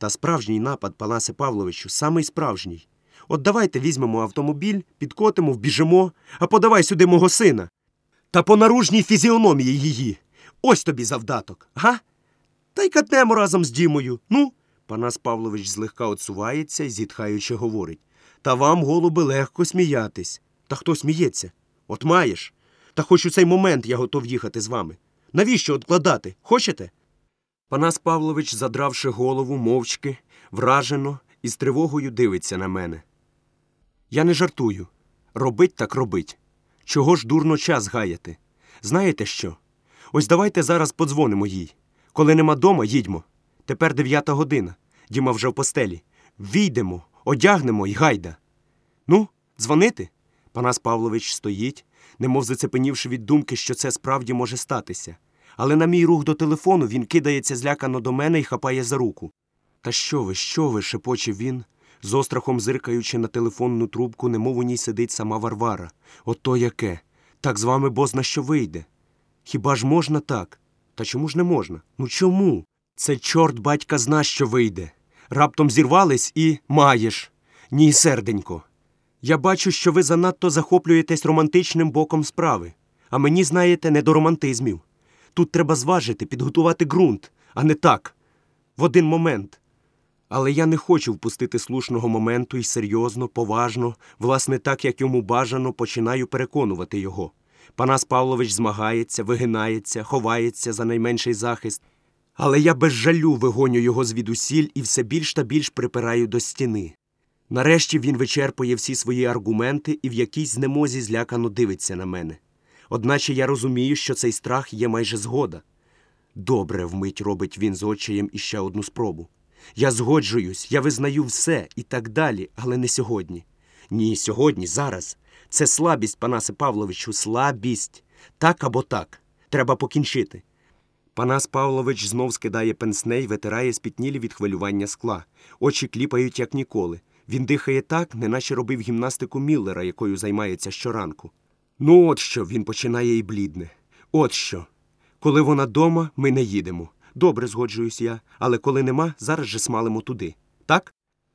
Та справжній напад, Панасе Павловичу, самий справжній. От давайте візьмемо автомобіль, підкотимо, вбіжимо, а подавай сюди мого сина. Та по наружній фізіономії її. Ось тобі завдаток, га? Та й катнемо разом з Дімою. Ну. Панас Павлович злегка отсувається і зітхаючи говорить. Та вам, голуби, легко сміятись. Та хто сміється? От маєш. Та хоч у цей момент я готов їхати з вами. Навіщо откладати? Хочете? Панас Павлович, задравши голову, мовчки, вражено і з тривогою дивиться на мене. Я не жартую. Робить так робить. Чого ж дурно час гаяти? Знаєте що? Ось давайте зараз подзвонимо їй. Коли нема дома, їдьмо. Тепер дев'ята година. Діма вже в постелі. Війдемо, одягнемо й гайда. Ну, дзвонити? Панас Павлович стоїть, немов зацепенівши від думки, що це справді може статися. Але на мій рух до телефону він кидається злякано до мене і хапає за руку. Та що ви, що ви? шепоче він, з острахом зиркаючи на телефонну трубку, немов у ній сидить сама Варвара. Ото яке. Так з вами бозна що вийде. Хіба ж можна так? Та чому ж не можна? Ну чому? Це чорт батька зна, що вийде. Раптом зірвались і маєш. Ні, серденько. Я бачу, що ви занадто захоплюєтесь романтичним боком справи, а мені, знаєте, не до романтизмів. Тут треба зважити, підготувати ґрунт, а не так, в один момент. Але я не хочу впустити слушного моменту і серйозно, поважно, власне, так, як йому бажано, починаю переконувати його. Панас Павлович змагається, вигинається, ховається за найменший захист. Але я без жалю вигоню його звідусіль і все більш та більш припираю до стіни. Нарешті він вичерпує всі свої аргументи і в якійсь знемозі злякано дивиться на мене. Одначе я розумію, що цей страх є майже згода. Добре, вмить робить він з очаєм іще одну спробу. Я згоджуюсь, я визнаю все і так далі, але не сьогодні. Ні, сьогодні, зараз. Це слабість, Панасе Павловичу, слабість. Так або так. Треба покінчити. Панас Павлович знов скидає пенсне й витирає спітнілі від хвилювання скла. Очі кліпають, як ніколи. Він дихає так, неначе робив гімнастику Міллера, якою займається щоранку. Ну, от що, він починає і блідне. От що. Коли вона дома, ми не їдемо. Добре, згоджуюсь я, але коли нема, зараз же смалимо туди. Так?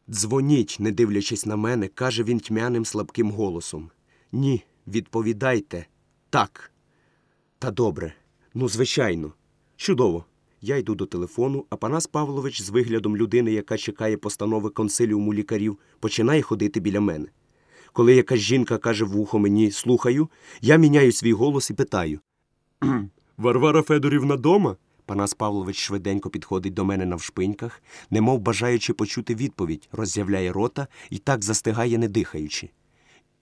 Дзвоніть, не дивлячись на мене, каже він тьмяним слабким голосом. Ні, відповідайте. Так. Та добре. Ну, звичайно. Чудово. Я йду до телефону, а Панас Павлович з виглядом людини, яка чекає постанови консиліуму лікарів, починає ходити біля мене. Коли якась жінка каже в ухо мені слухаю, я міняю свій голос і питаю Варвара Федорівна дома? Панас Павлович швиденько підходить до мене навшпиньках, немов бажаючи почути відповідь, роззявляє рота і так застигає, не дихаючи.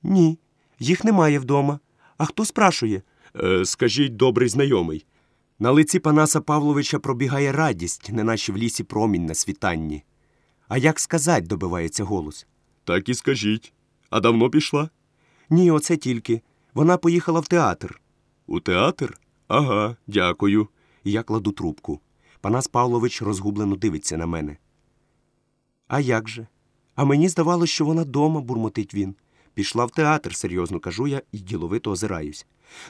Ні, їх немає вдома. А хто спрашує? Е, скажіть, добрий знайомий. На лиці Панаса Павловича пробігає радість, неначе в лісі промінь на світанні. А як сказать, добивається голос. Так і скажіть. А давно пішла? Ні, оце тільки. Вона поїхала в театр. У театр? Ага, дякую. Я кладу трубку. Панас Павлович розгублено дивиться на мене. А як же? А мені здавалося, що вона дома, бурмотить він. Пішла в театр, серйозно кажу я і діловито озираюсь.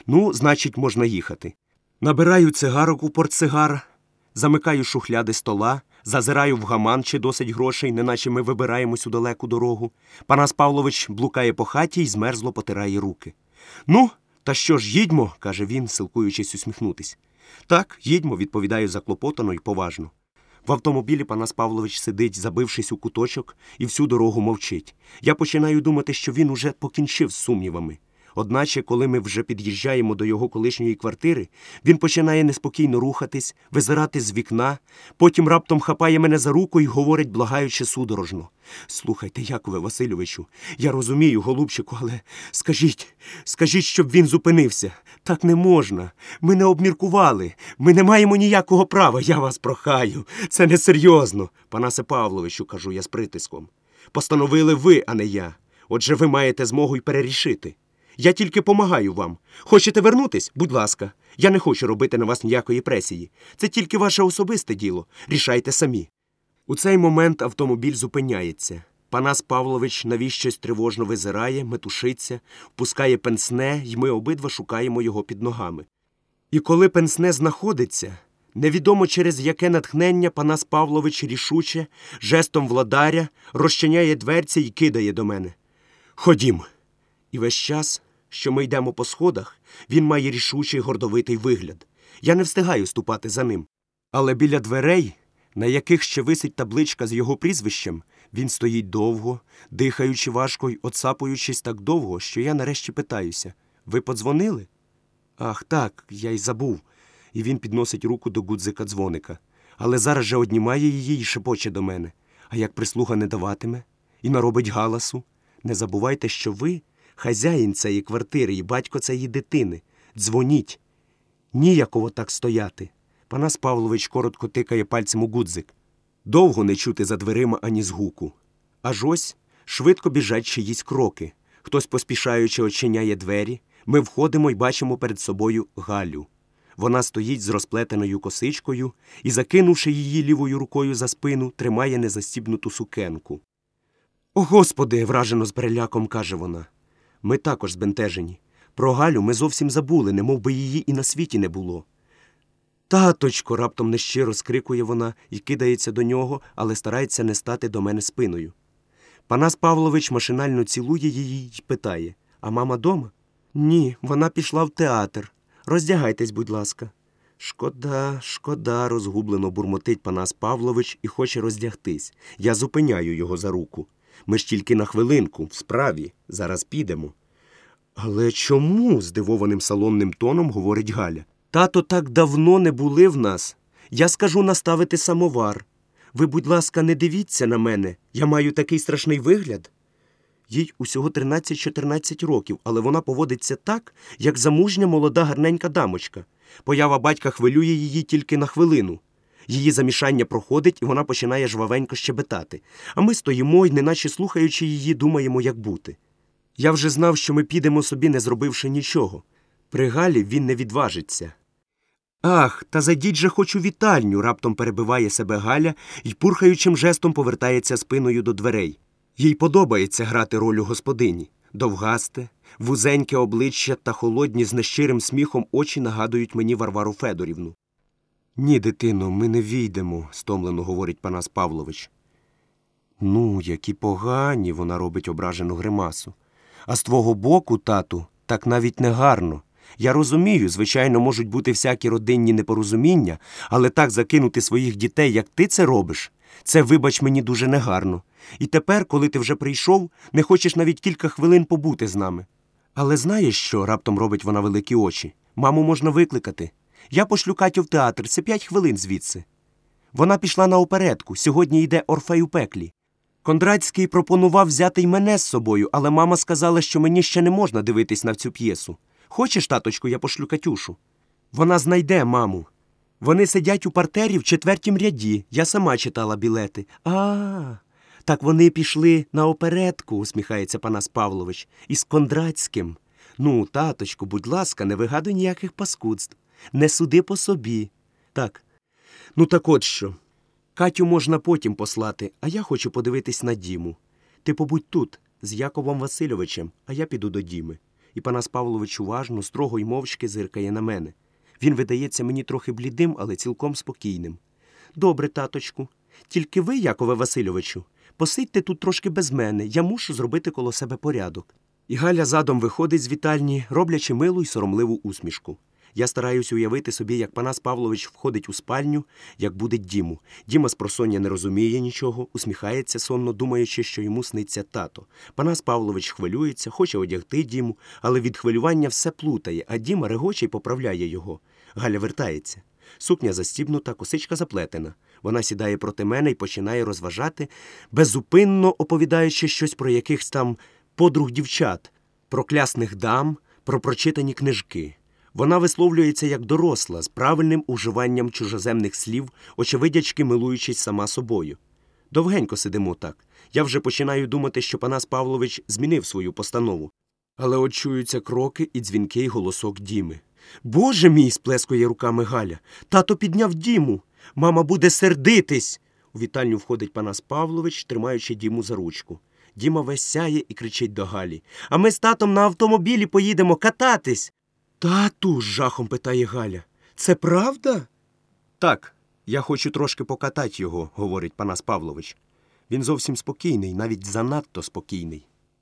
Ну, значить, можна їхати. Набираю цигарок у портсигар, замикаю шухляди стола, зазираю в гаман, чи досить грошей, неначе ми вибираємось у далеку дорогу. Панас Павлович блукає по хаті і змерзло потирає руки. Ну, та що ж, їдьмо, каже він, силкуючись усміхнутись. Так, їдьмо, відповідаю заклопотано і поважно. В автомобілі Панас Павлович сидить, забившись у куточок, і всю дорогу мовчить. Я починаю думати, що він уже покінчив з сумнівами. Одначе, коли ми вже під'їжджаємо до його колишньої квартири, він починає неспокійно рухатись, визирати з вікна, потім раптом хапає мене за руку і говорить, благаючи судорожно. Слухайте, Якове Васильовичу, я розумію, голубчику, але скажіть, скажіть, щоб він зупинився. Так не можна. Ми не обміркували. Ми не маємо ніякого права, я вас прохаю. Це несерйозно. Панасе Павловичу, кажу я з притиском. Постановили ви, а не я. Отже, ви маєте змогу й перерішити. Я тільки помагаю вам. Хочете вернутись? Будь ласка. Я не хочу робити на вас ніякої пресії. Це тільки ваше особисте діло. Рішайте самі. У цей момент автомобіль зупиняється. Панас Павлович навіщось тривожно визирає, метушиться, впускає пенсне, і ми обидва шукаємо його під ногами. І коли пенсне знаходиться, Невідомо через яке натхнення Панас Павлович рішуче, жестом владаря, розчиняє дверці і кидає до мене. Ходім. І весь час, що ми йдемо по сходах, він має рішучий гордовитий вигляд. Я не встигаю ступати за ним. Але біля дверей, на яких ще висить табличка з його прізвищем, він стоїть довго, дихаючи важко й оцапуючись так довго, що я нарешті питаюся Ви подзвонили? Ах, так, я й забув. І він підносить руку до гудзика дзвоника. Але зараз же однімає її і шепоче до мене. А як прислуга не даватиме і наробить галасу. Не забувайте, що ви хазяїн цієї квартири і батько цієї дитини. Дзвоніть. Ніяково так стояти. Панас Павлович коротко тикає пальцем у гудзик. Довго не чути за дверима ані згуку. Аж ось швидко біжать чиїсь кроки. Хтось поспішаючи очиняє двері. Ми входимо і бачимо перед собою Галю. Вона стоїть з розплетеною косичкою і, закинувши її лівою рукою за спину, тримає незастібнуту сукенку. О, Господи, вражено з переляком каже вона. Ми також збентежені. Про Галю ми зовсім забули, немов би її і на світі не було. Таточко, раптом нещиро скрикує вона і кидається до нього, але старається не стати до мене спиною. Панас Павлович машинально цілує її й питає А мама дома? Ні, вона пішла в театр. Роздягайтесь, будь ласка. Шкода, шкода, розгублено бурмотить Панас Павлович і хоче роздягтись. Я зупиняю його за руку. Ми ж тільки на хвилинку, в справі, зараз підемо. Але чому? здивованим салонним тоном говорить Галя. Тато так давно не були в нас. Я скажу наставити самовар. Ви, будь ласка, не дивіться на мене. Я маю такий страшний вигляд. Їй усього 13-14 років, але вона поводиться так, як замужня молода гарненька дамочка. Поява батька хвилює її тільки на хвилину. Її замішання проходить, і вона починає жвавенько щебетати. А ми стоїмо і, неначе слухаючи її, думаємо, як бути. Я вже знав, що ми підемо собі, не зробивши нічого. При Галі він не відважиться. Ах, та зайдіть же хоч у вітальню, раптом перебиває себе Галя і пурхаючим жестом повертається спиною до дверей. Їй подобається грати роль у господині. Довгасте, вузеньке обличчя та холодні з нещирим сміхом очі нагадують мені Варвару Федорівну. Ні, дитино, ми не війдемо, стомлено говорить Панас Павлович. Ну, які погані, вона робить ображену гримасу. А з твого боку, тату, так навіть не гарно. Я розумію, звичайно, можуть бути всякі родинні непорозуміння, але так закинути своїх дітей, як ти це робиш, це, вибач мені, дуже негарно. І тепер, коли ти вже прийшов, не хочеш навіть кілька хвилин побути з нами. Але знаєш що? раптом робить вона великі очі. Маму можна викликати. Я пошлю Катю в театр, це п'ять хвилин звідси. Вона пішла на оперетку, сьогодні йде Орфей у пеклі. Кондратський пропонував взяти й мене з собою, але мама сказала, що мені ще не можна дивитись на цю п'єсу. Хочеш, таточку, я пошлю Катюшу? Вона знайде маму. Вони сидять у партері в четвертім ряді. Я сама читала білети. А, так вони пішли на оперетку, усміхається Панас Павлович, із Кондратським. Ну, таточку, будь ласка, не вигадуй ніяких паскудств. Не суди по собі. Так. Ну так от що. Катю можна потім послати, а я хочу подивитись на Діму. Ти побудь тут, з Яковом Васильовичем, а я піду до Діми. І Панас Павлович уважно, строго й мовчки зиркає на мене. Він видається мені трохи блідим, але цілком спокійним. Добре, таточку. Тільки ви, Якове Васильовичу, посидьте тут трошки без мене, я мушу зробити коло себе порядок. І Галя задом виходить з вітальні, роблячи милу й соромливу усмішку. Я стараюсь уявити собі, як Панас Павлович входить у спальню, як буде Діму. Діма з просоння не розуміє нічого, усміхається сонно, думаючи, що йому сниться тато. Панас Павлович хвилюється, хоче одягти Діму, але від хвилювання все плутає, а Діма регоче й поправляє його. Галя вертається. Сукня застібнута, косичка заплетена. Вона сідає проти мене і починає розважати, безупинно оповідаючи щось про якихось там подруг дівчат, про клясних дам, про прочитані книжки. Вона висловлюється як доросла, з правильним уживанням чужоземних слів, очевидячки милуючись сама собою. Довгенько сидимо так. Я вже починаю думати, що Панас Павлович змінив свою постанову. Але от кроки і дзвінкий голосок Діми. Боже мій, сплескує руками Галя. Тато підняв Діму. Мама буде сердитись. У вітальню входить Панас Павлович, тримаючи Діму за ручку. Діма весь сяє і кричить до Галі. А ми з татом на автомобілі поїдемо кататись. Тату, з жахом питає Галя. Це правда? Так, я хочу трошки покатати його, говорить Панас Павлович. Він зовсім спокійний, навіть занадто спокійний.